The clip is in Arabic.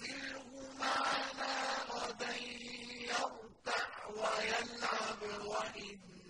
أَرْسِلْهُ مَعَنَا غَدًا يَرْتَعْ وَيَلْعَبْ وَإِنَّا